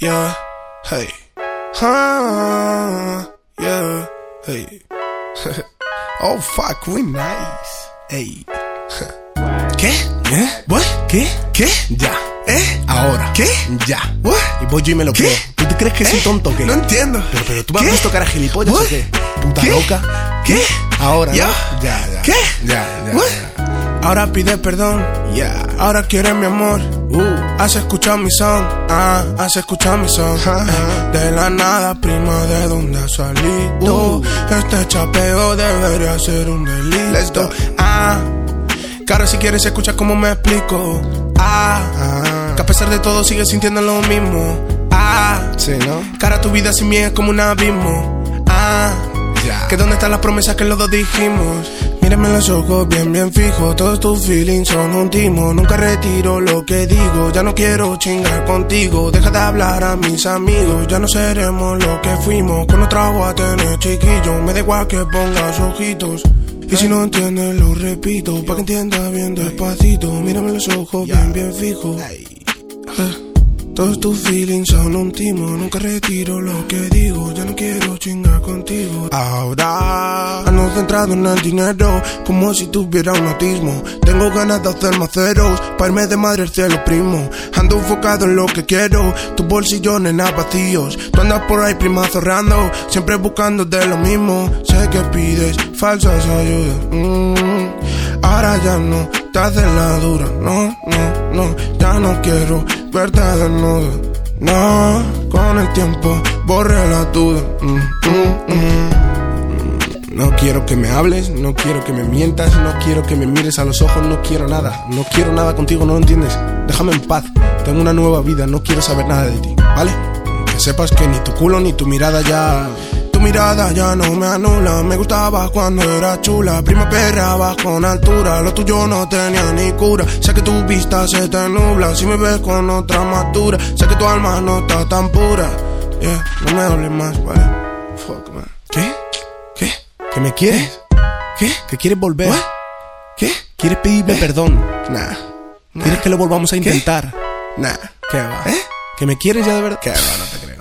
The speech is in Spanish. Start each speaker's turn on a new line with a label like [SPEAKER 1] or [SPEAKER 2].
[SPEAKER 1] yeah, hey. Ah, yeah, hey. oh, fuck, we nice. Hey. ¿Qué? ¿Eh? ¿What? ¿Qué? ¿Qué? Ya. ¿Eh? Ahora. ¿Qué? Ya. ¿What? Y voy yo y me lo creo. ¿Tú te crees que soy
[SPEAKER 2] ¿Eh?
[SPEAKER 1] tonto o qué?
[SPEAKER 2] No entiendo.
[SPEAKER 1] Pero, pero tú me has visto cara gilipollas
[SPEAKER 2] What?
[SPEAKER 1] o qué? Puta
[SPEAKER 2] ¿Qué?
[SPEAKER 1] loca.
[SPEAKER 2] ¿Qué?
[SPEAKER 1] Ahora,
[SPEAKER 2] Ya.
[SPEAKER 1] ¿no? Ya, ya.
[SPEAKER 2] ¿Qué?
[SPEAKER 1] Ya, ya.
[SPEAKER 2] What?
[SPEAKER 1] ya.
[SPEAKER 2] Ahora pide perdón.
[SPEAKER 1] Ya.
[SPEAKER 2] Ahora quiere mi amor.
[SPEAKER 1] Uh.
[SPEAKER 2] Has escuchado mi son. Ah, has escuchado mi son. Eh, De la nada, prima, de dónde has salido.
[SPEAKER 1] Uh.
[SPEAKER 2] Este chapeo debería ser un delito.
[SPEAKER 1] Let's go.
[SPEAKER 2] Ah, cara, si quieres escuchar cómo me explico. Ah,
[SPEAKER 1] Ah.
[SPEAKER 2] que a pesar de todo sigues sintiendo lo mismo. Ah,
[SPEAKER 1] Sí, ¿no?
[SPEAKER 2] cara, tu vida sin mí es como un abismo. Ah,
[SPEAKER 1] Ya.
[SPEAKER 2] que dónde están las promesas que los dos dijimos. Mírame los ojos bien, bien fijo. Todos tus feelings son un timo. Nunca retiro lo que digo. Ya no quiero chingar contigo. Deja de hablar a mis amigos. Ya no seremos lo que fuimos. Con otra voy a tener chiquillo. Me da igual que pongas ojitos. Y si no entiendes, lo repito. Pa' que entiendas bien despacito. Mírame los ojos bien, bien fijo. Todos tus feelings son un timo. Nunca retiro lo que digo. Ya no quiero chingar contigo. Ahora ando centrado en el dinero. Como si tuviera un autismo. Tengo ganas de hacer más ceros. Pa' irme de madre al cielo, primo. Ando enfocado en lo que quiero. Tus bolsillos nada vacíos. Tú andas por ahí, prima, zorrando. Siempre buscando de lo mismo. Sé que pides falsas ayudas. Mm, Ahora ya no te haces la dura. No, no, no. Ya no quiero verte desnuda. No, con el tiempo borré la duda. Mm, mm, mm. No quiero que me hables, no quiero que me mientas, no quiero que me mires a los ojos, no quiero nada, no quiero nada contigo, no lo entiendes. Déjame en paz, tengo una nueva vida, no quiero saber nada de ti, ¿vale? Que sepas que ni tu culo ni tu mirada ya. Tu mirada ya no me anula, me gustaba cuando era chula. Prima perra vas con altura, lo tuyo no tenía ni cura. Sé que tu vista se te nubla, si me ves con otra madura. Sé que tu alma no está tan pura. Yeah, no me hables más, ¿vale? Fuck, man.
[SPEAKER 1] ¿Qué?
[SPEAKER 2] ¿Qué?
[SPEAKER 1] ¿Que me quieres?
[SPEAKER 2] ¿Qué?
[SPEAKER 1] ¿Que quieres volver?
[SPEAKER 2] What? ¿Qué?
[SPEAKER 1] ¿Quieres pedirme
[SPEAKER 2] ¿Eh?
[SPEAKER 1] perdón?
[SPEAKER 2] Nah.
[SPEAKER 1] ¿Quieres que lo volvamos a intentar?
[SPEAKER 2] Nah.
[SPEAKER 1] ¿Qué va?
[SPEAKER 2] ¿Eh?
[SPEAKER 1] ¿Que me quieres ya de verdad?
[SPEAKER 2] ¿Qué va? No te